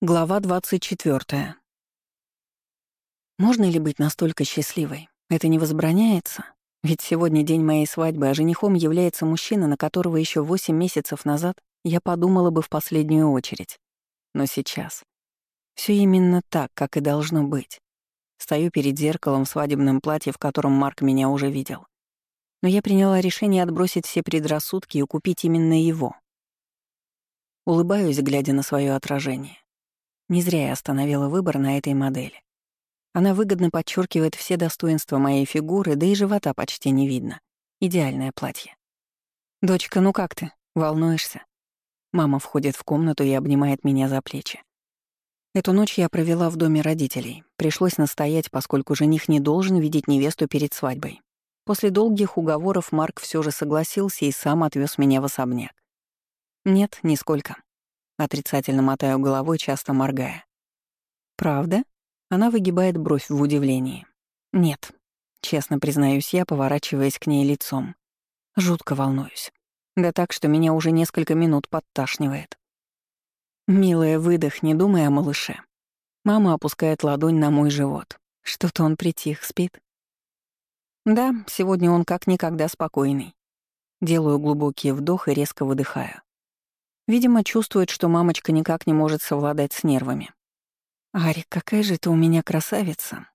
Глава 24. Можно ли быть настолько счастливой? Это не возбраняется? Ведь сегодня день моей свадьбы, а женихом является мужчина, на которого еще 8 месяцев назад я подумала бы в последнюю очередь. Но сейчас все именно так, как и должно быть. Стою перед зеркалом в свадебном платье, в котором Марк меня уже видел. Но я приняла решение отбросить все предрассудки и купить именно его. Улыбаюсь, глядя на свое отражение. Не зря я остановила выбор на этой модели. Она выгодно подчеркивает все достоинства моей фигуры, да и живота почти не видно. Идеальное платье. «Дочка, ну как ты? Волнуешься?» Мама входит в комнату и обнимает меня за плечи. Эту ночь я провела в доме родителей. Пришлось настоять, поскольку жених не должен видеть невесту перед свадьбой. После долгих уговоров Марк все же согласился и сам отвез меня в особняк. Нет, нисколько. Отрицательно мотаю головой, часто моргая. «Правда?» Она выгибает бровь в удивлении. «Нет», — честно признаюсь я, поворачиваясь к ней лицом. Жутко волнуюсь. Да так, что меня уже несколько минут подташнивает. «Милая, выдохни, думай о малыше». Мама опускает ладонь на мой живот. Что-то он притих, спит. Да, сегодня он как никогда спокойный. Делаю глубокий вдох и резко выдыхаю. Видимо, чувствует, что мамочка никак не может совладать с нервами. «Арик, какая же ты у меня красавица!»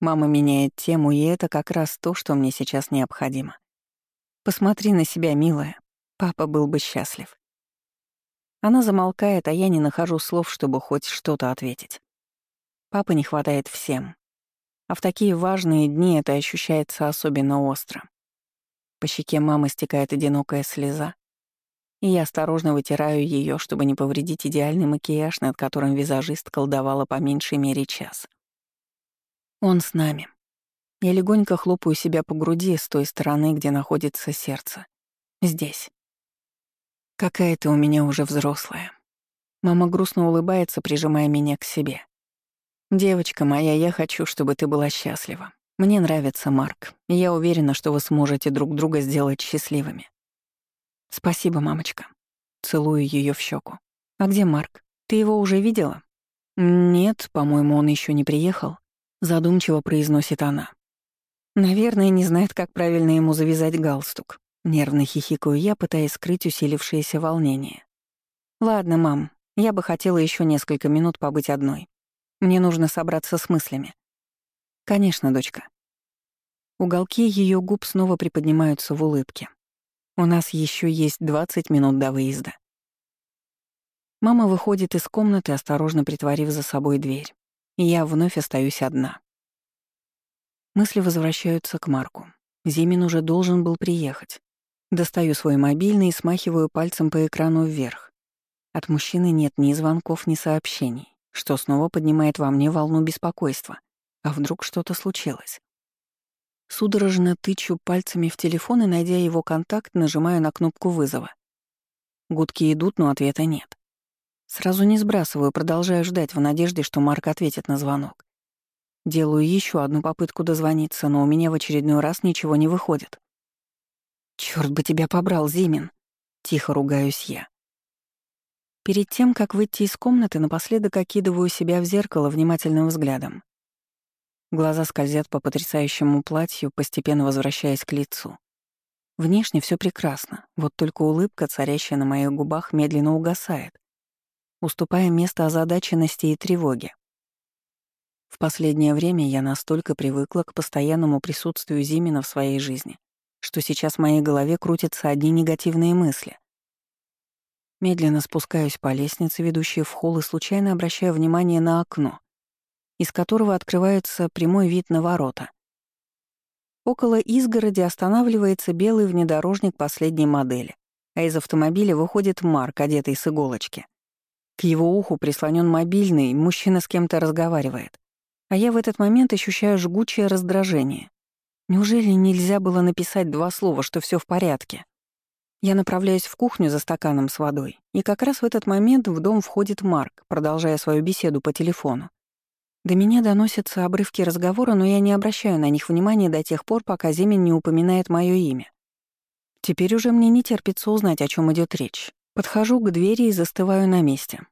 Мама меняет тему, и это как раз то, что мне сейчас необходимо. «Посмотри на себя, милая. Папа был бы счастлив». Она замолкает, а я не нахожу слов, чтобы хоть что-то ответить. Папа не хватает всем. А в такие важные дни это ощущается особенно остро. По щеке мамы стекает одинокая слеза, и я осторожно вытираю ее, чтобы не повредить идеальный макияж, над которым визажист колдовала по меньшей мере час. Он с нами. Я легонько хлопаю себя по груди с той стороны, где находится сердце. Здесь. Какая ты у меня уже взрослая. Мама грустно улыбается, прижимая меня к себе. «Девочка моя, я хочу, чтобы ты была счастлива. Мне нравится Марк, и я уверена, что вы сможете друг друга сделать счастливыми. «Спасибо, мамочка». Целую ее в щеку. «А где Марк? Ты его уже видела?» «Нет, по-моему, он еще не приехал», — задумчиво произносит она. «Наверное, не знает, как правильно ему завязать галстук». Нервно хихикаю я, пытаясь скрыть усилившееся волнение. «Ладно, мам, я бы хотела еще несколько минут побыть одной. Мне нужно собраться с мыслями». «Конечно, дочка». Уголки ее губ снова приподнимаются в улыбке. У нас еще есть 20 минут до выезда. Мама выходит из комнаты, осторожно притворив за собой дверь. И я вновь остаюсь одна. Мысли возвращаются к Марку. Зимин уже должен был приехать. Достаю свой мобильный и смахиваю пальцем по экрану вверх. От мужчины нет ни звонков, ни сообщений, что снова поднимает во мне волну беспокойства. А вдруг что-то случилось? Судорожно тычу пальцами в телефон и, найдя его контакт, нажимаю на кнопку вызова. Гудки идут, но ответа нет. Сразу не сбрасываю, продолжаю ждать в надежде, что Марк ответит на звонок. Делаю еще одну попытку дозвониться, но у меня в очередной раз ничего не выходит. Черт бы тебя побрал, Зимин! Тихо ругаюсь я. Перед тем, как выйти из комнаты, напоследок окидываю себя в зеркало внимательным взглядом. Глаза скользят по потрясающему платью, постепенно возвращаясь к лицу. Внешне все прекрасно, вот только улыбка, царящая на моих губах, медленно угасает, уступая место озадаченности и тревоге. В последнее время я настолько привыкла к постоянному присутствию Зимина в своей жизни, что сейчас в моей голове крутятся одни негативные мысли. Медленно спускаюсь по лестнице, ведущей в холл, и случайно обращаю внимание на окно, из которого открывается прямой вид на ворота. Около изгороди останавливается белый внедорожник последней модели, а из автомобиля выходит Марк, одетый с иголочки. К его уху прислонен мобильный, мужчина с кем-то разговаривает. А я в этот момент ощущаю жгучее раздражение. Неужели нельзя было написать два слова, что все в порядке? Я направляюсь в кухню за стаканом с водой, и как раз в этот момент в дом входит Марк, продолжая свою беседу по телефону. До меня доносятся обрывки разговора, но я не обращаю на них внимания до тех пор, пока Зимин не упоминает мое имя. Теперь уже мне не терпится узнать, о чем идет речь. Подхожу к двери и застываю на месте.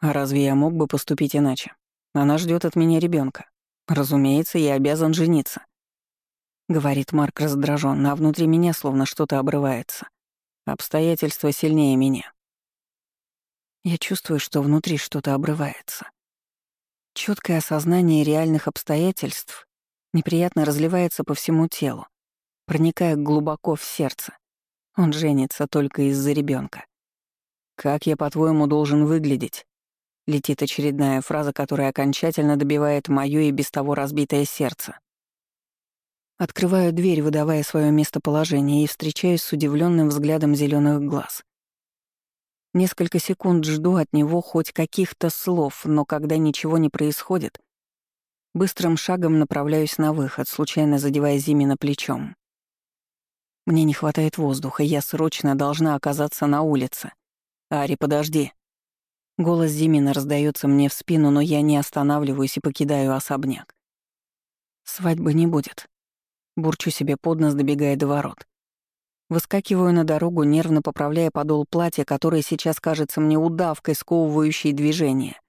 А разве я мог бы поступить иначе? Она ждет от меня ребенка. Разумеется, я обязан жениться. Говорит Марк раздраженно, а внутри меня словно что-то обрывается. Обстоятельства сильнее меня. Я чувствую, что внутри что-то обрывается. Четкое осознание реальных обстоятельств неприятно разливается по всему телу, проникая глубоко в сердце. Он женится только из-за ребенка. «Как я, по-твоему, должен выглядеть?» Летит очередная фраза, которая окончательно добивает моё и без того разбитое сердце. Открываю дверь, выдавая свое местоположение, и встречаюсь с удивленным взглядом зеленых глаз. Несколько секунд жду от него хоть каких-то слов, но когда ничего не происходит, быстрым шагом направляюсь на выход, случайно задевая Зимина плечом. Мне не хватает воздуха, я срочно должна оказаться на улице. «Ари, подожди!» Голос Зимина раздается мне в спину, но я не останавливаюсь и покидаю особняк. Свадьбы не будет. Бурчу себе под нос, добегая до ворот. Выскакиваю на дорогу, нервно поправляя подол платья, которое сейчас кажется мне удавкой, сковывающей движение.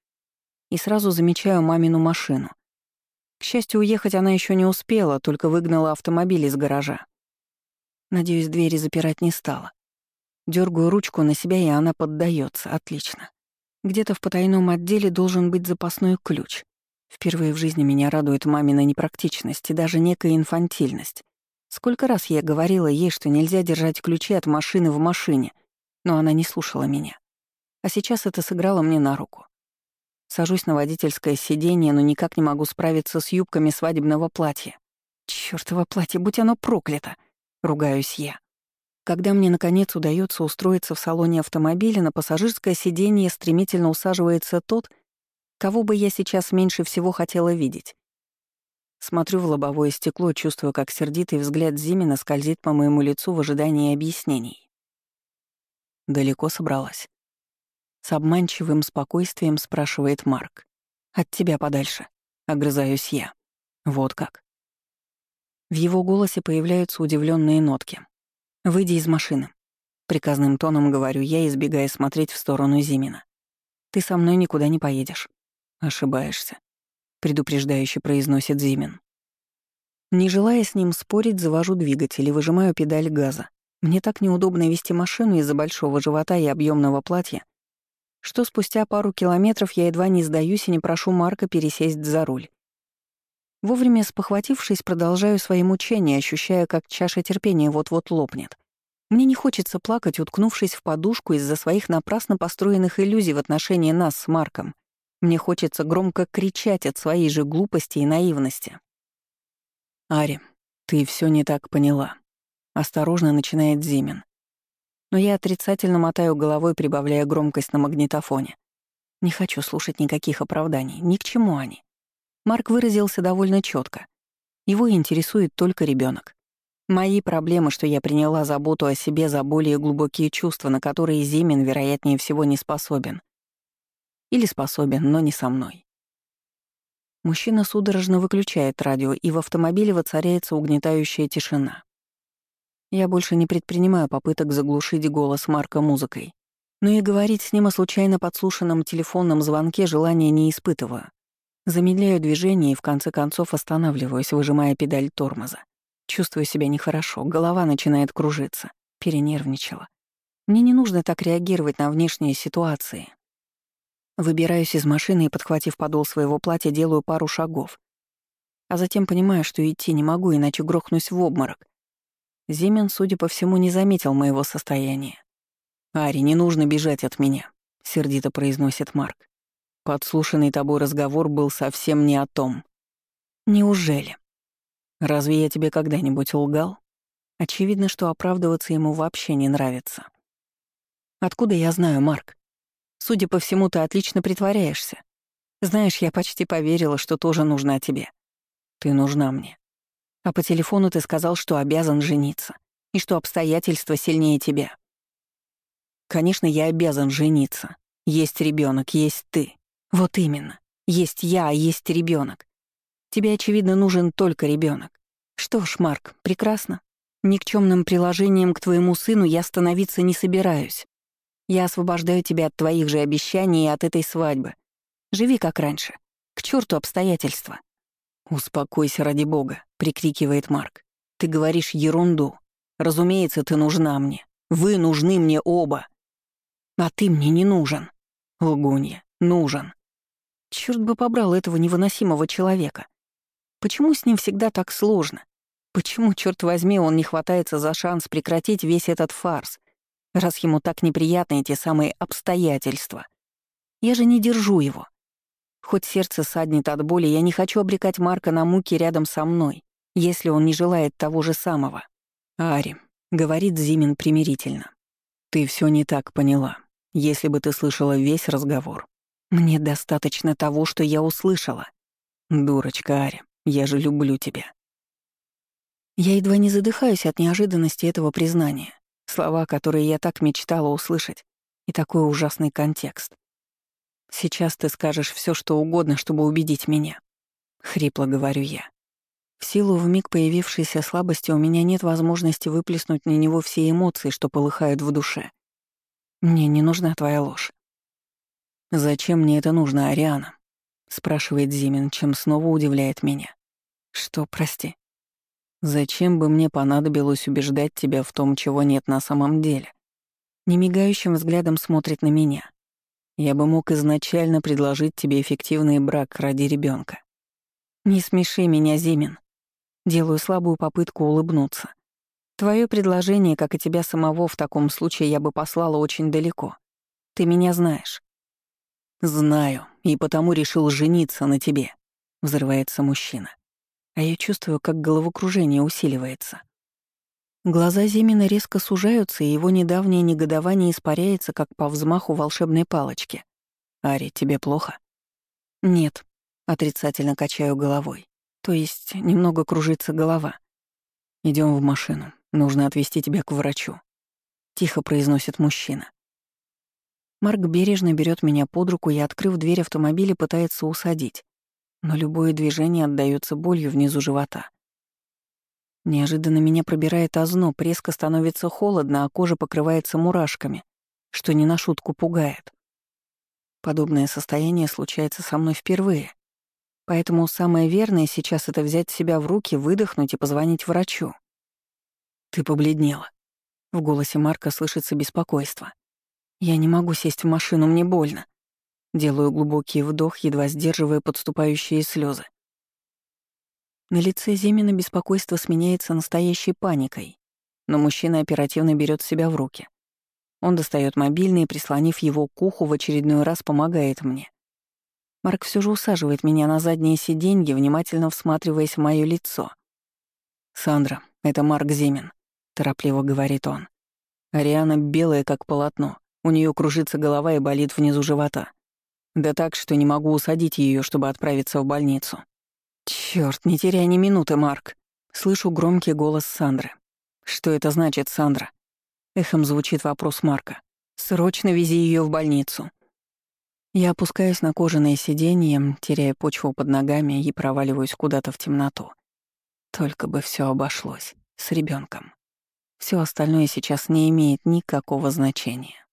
И сразу замечаю мамину машину. К счастью, уехать она еще не успела, только выгнала автомобиль из гаража. Надеюсь, двери запирать не стала. Дергаю ручку на себя, и она поддается. Отлично. Где-то в потайном отделе должен быть запасной ключ. Впервые в жизни меня радует мамина непрактичность и даже некая инфантильность. Сколько раз я говорила ей, что нельзя держать ключи от машины в машине, но она не слушала меня. А сейчас это сыграло мне на руку. Сажусь на водительское сиденье, но никак не могу справиться с юбками свадебного платья. Чёртово платье, будь оно проклято! Ругаюсь я. Когда мне, наконец, удается устроиться в салоне автомобиля, на пассажирское сиденье стремительно усаживается тот, Кого бы я сейчас меньше всего хотела видеть? Смотрю в лобовое стекло, чувствую, как сердитый взгляд Зимина скользит по моему лицу в ожидании объяснений. Далеко собралась. С обманчивым спокойствием спрашивает Марк. «От тебя подальше», — огрызаюсь я. «Вот как». В его голосе появляются удивленные нотки. «Выйди из машины». Приказным тоном говорю я, избегая смотреть в сторону Зимина. «Ты со мной никуда не поедешь». «Ошибаешься», — предупреждающе произносит Зимин. Не желая с ним спорить, завожу двигатель и выжимаю педаль газа. Мне так неудобно вести машину из-за большого живота и объемного платья, что спустя пару километров я едва не сдаюсь и не прошу Марка пересесть за руль. Вовремя спохватившись, продолжаю свои мучения, ощущая, как чаша терпения вот-вот лопнет. Мне не хочется плакать, уткнувшись в подушку из-за своих напрасно построенных иллюзий в отношении нас с Марком. Мне хочется громко кричать от своей же глупости и наивности. «Ари, ты все не так поняла», — осторожно начинает Зимин. Но я отрицательно мотаю головой, прибавляя громкость на магнитофоне. Не хочу слушать никаких оправданий, ни к чему они. Марк выразился довольно четко. Его интересует только ребенок. Мои проблемы, что я приняла заботу о себе за более глубокие чувства, на которые Зимин, вероятнее всего, не способен. Или способен, но не со мной. Мужчина судорожно выключает радио, и в автомобиле воцаряется угнетающая тишина. Я больше не предпринимаю попыток заглушить голос Марка музыкой. Но и говорить с ним о случайно подслушанном телефонном звонке желания не испытываю. Замедляю движение и в конце концов останавливаюсь, выжимая педаль тормоза. Чувствую себя нехорошо, голова начинает кружиться. Перенервничала. Мне не нужно так реагировать на внешние ситуации. Выбираюсь из машины и, подхватив подол своего платья, делаю пару шагов. А затем понимаю, что идти не могу, иначе грохнусь в обморок. Зимин, судя по всему, не заметил моего состояния. «Ари, не нужно бежать от меня», — сердито произносит Марк. «Подслушанный тобой разговор был совсем не о том». «Неужели?» «Разве я тебе когда-нибудь лгал?» Очевидно, что оправдываться ему вообще не нравится. «Откуда я знаю, Марк?» Судя по всему, ты отлично притворяешься. Знаешь, я почти поверила, что тоже нужна тебе. Ты нужна мне. А по телефону ты сказал, что обязан жениться, и что обстоятельства сильнее тебя. Конечно, я обязан жениться. Есть ребенок, есть ты. Вот именно. Есть я, а есть ребенок. Тебе, очевидно, нужен только ребенок. Что ж, Марк, прекрасно. Никчемным приложением к твоему сыну я становиться не собираюсь. Я освобождаю тебя от твоих же обещаний и от этой свадьбы. Живи как раньше. К черту обстоятельства. «Успокойся ради бога», — прикрикивает Марк. «Ты говоришь ерунду. Разумеется, ты нужна мне. Вы нужны мне оба. А ты мне не нужен. Лгунья, нужен. Черт бы побрал этого невыносимого человека. Почему с ним всегда так сложно? Почему, черт возьми, он не хватается за шанс прекратить весь этот фарс, раз ему так неприятны эти самые обстоятельства? Я же не держу его. Хоть сердце саднет от боли, я не хочу обрекать Марка на муки рядом со мной, если он не желает того же самого. Ари, — говорит Зимин примирительно. «Ты все не так поняла. Если бы ты слышала весь разговор, мне достаточно того, что я услышала. Дурочка Ари, я же люблю тебя». Я едва не задыхаюсь от неожиданности этого признания. Слова, которые я так мечтала услышать, и такой ужасный контекст. Сейчас ты скажешь все, что угодно, чтобы убедить меня. Хрипло говорю я. В силу вмиг появившейся слабости у меня нет возможности выплеснуть на него все эмоции, что полыхают в душе. Мне не нужна твоя ложь. «Зачем мне это нужно, Ариана?» — спрашивает Зимин, чем снова удивляет меня. «Что, прости?» «Зачем бы мне понадобилось убеждать тебя в том, чего нет на самом деле?» Немигающим взглядом смотрит на меня. Я бы мог изначально предложить тебе эффективный брак ради ребенка. «Не смеши меня, Зимин. Делаю слабую попытку улыбнуться. Твое предложение, как и тебя самого, в таком случае я бы послала очень далеко. Ты меня знаешь. Знаю, и потому решил жениться на тебе, взрывается мужчина. А я чувствую, как головокружение усиливается. Глаза Зимина резко сужаются, и его недавнее негодование испаряется, как по взмаху волшебной палочки. «Ари, тебе плохо?» «Нет», — отрицательно качаю головой. То есть немного кружится голова. Идем в машину. Нужно отвезти тебя к врачу. Тихо произносит мужчина. Марк бережно берет меня под руку и, открыв дверь автомобиля, пытается усадить. Но любое движение отдаётся болью внизу живота. Неожиданно меня пробирает озноб, резко становится холодно, а кожа покрывается мурашками, что не на шутку пугает. Подобное состояние случается со мной впервые. Поэтому самое верное сейчас — это взять себя в руки, выдохнуть и позвонить врачу. «Ты побледнела». В голосе Марка слышится беспокойство. «Я не могу сесть в машину, мне больно». Делаю глубокий вдох, едва сдерживая подступающие слезы. На лице Зимина беспокойство сменяется настоящей паникой, но мужчина оперативно берет себя в руки. Он достает мобильный и, прислонив его к уху, в очередной раз помогает мне. Марк все же усаживает меня на заднее сиденье, внимательно всматриваясь в мое лицо. «Сандра, это Марк Зимин», — торопливо говорит он. Ариана белая, как полотно. У нее кружится голова и болит внизу живота. Да так, что не могу усадить ее, чтобы отправиться в больницу. Черт, не теряй ни минуты, Марк. Слышу громкий голос Сандры. Что это значит, Сандра? Эхом звучит вопрос Марка. Срочно вези ее в больницу. Я опускаюсь на кожаное сиденье, теряя почву под ногами и проваливаюсь куда-то в темноту. Только бы все обошлось с ребенком. Все остальное сейчас не имеет никакого значения.